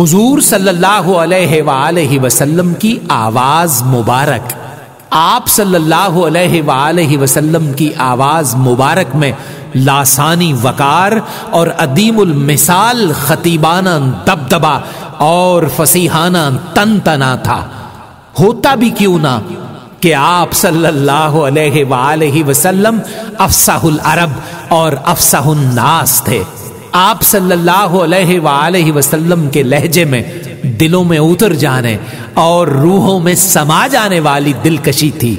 حضور صلی اللہ علیہ وآلہ وسلم کی آواز مبارک۔ آپ صلی اللہ علیہ وآلہ وسلم کی آواز مبارک میں لاسانی وقار اور ادیم المثال خطیبانہ دبدبا اور فصیحانہ تن تنا تھا۔ ہوتا بھی کیوں نہ کہ آپ صلی اللہ علیہ وآلہ وسلم افسح العرب اور افسح الناس تھے۔ آپ صلی اللہ علیہ وآلہ وسلم کے لہجے میں دلوں میں اتر جانے اور روحوں میں سما جانے والی دلکشی تھی۔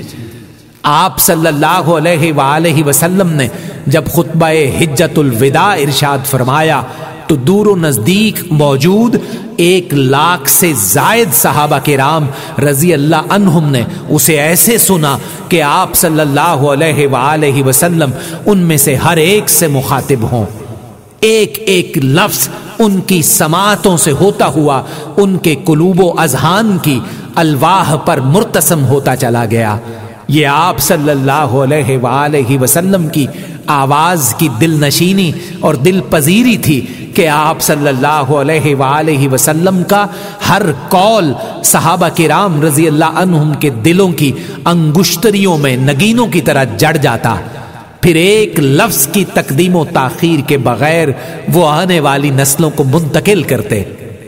آپ صلی اللہ علیہ وآلہ وسلم نے جب خطبہ حجت الوداع ارشاد فرمایا تو دور و نزدیک موجود ایک لاکھ سے زائد صحابہ کے رام رضی اللہ عنہم نے اسے ایسے سنا کہ آپ صلی اللہ علیہ وآلہ وسلم ان میں سے ہر ایک سے مخاطب ہوں۔ ایک ایک لفظ ان کی سماعتوں سے ہوتا ہوا، ان کے قلوب و اذہان کی الواح پر مرتسم ہوتا چلا گیا۔ یہ آپ صلی اللہ علیہ وآلہ وسلم کی آواز کی دل نشینی اور دل پذیری تھی کہ آپ صلی اللہ علیہ وآلہ وسلم کا ہر قول صحابہ کرام رضی اللہ عنہم کے دلوں کی انگشتریوں میں نگینوں کی طرح جڑ جاتا۔ پھر ایک لفظ کی تقدیم و تاخیر کے بغیر وہ آنے والی نسلوں کو منتقل کرتے۔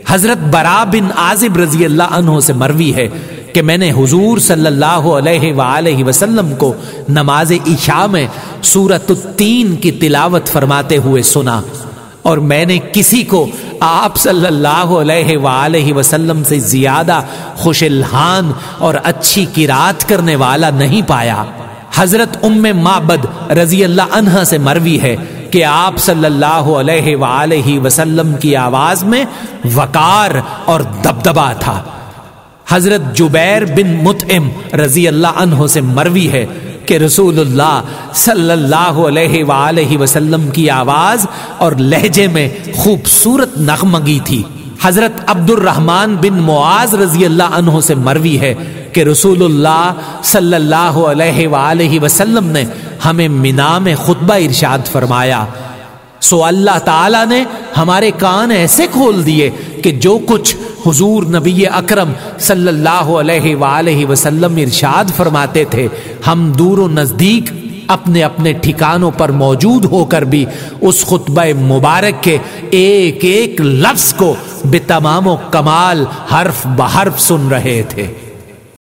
حضرت برا بن عازب رضی اللہ عنہ سے مروی ہے کہ میں نے حضور صلی اللہ علیہ وآلہ وسلم کو نماز عشاء میں سورت التین کی تلاوت فرماتے ہوئے سنا اور میں نے کسی کو آپ صلی اللہ علیہ وآلہ وسلم سے زیادہ خوش الحان اور اچھی قرات کرنے والا نہیں پایا۔ حضرت ام معبد رضی اللہ عنہ سے مروی ہے کہ آپ صلی اللہ علیہ وآلہ وسلم کی آواز میں وقار اور دبدبا تھا۔ حضرت جبیر بن متعم رضی اللہ عنہ سے مروی ہے کہ رسول اللہ صلی اللہ علیہ وآلہ وسلم کی آواز اور لہجے میں خوبصورت نغمگی تھی۔ حضرت عبد الرحمن بن معاذ رضی اللہ عنہ سے مروی ہے کہ رسول اللہ صلی اللہ علیہ وآلہ وسلم نے ہمیں مینا میں خطبہ ارشاد فرمایا۔ سو اللہ تعالیٰ نے ہمارے کان ایسے کھول دیے کہ جو کچھ حضور نبی اکرم صلی اللہ علیہ وآلہ وسلم ارشاد فرماتے تھے، ہم دور و نزدیک اپنے اپنے ٹھکانوں پر موجود ہو کر بھی اس خطبہ مبارک کے ایک ایک لفظ کو بے تمام و کمال حرف بحرف سن رہے تھے۔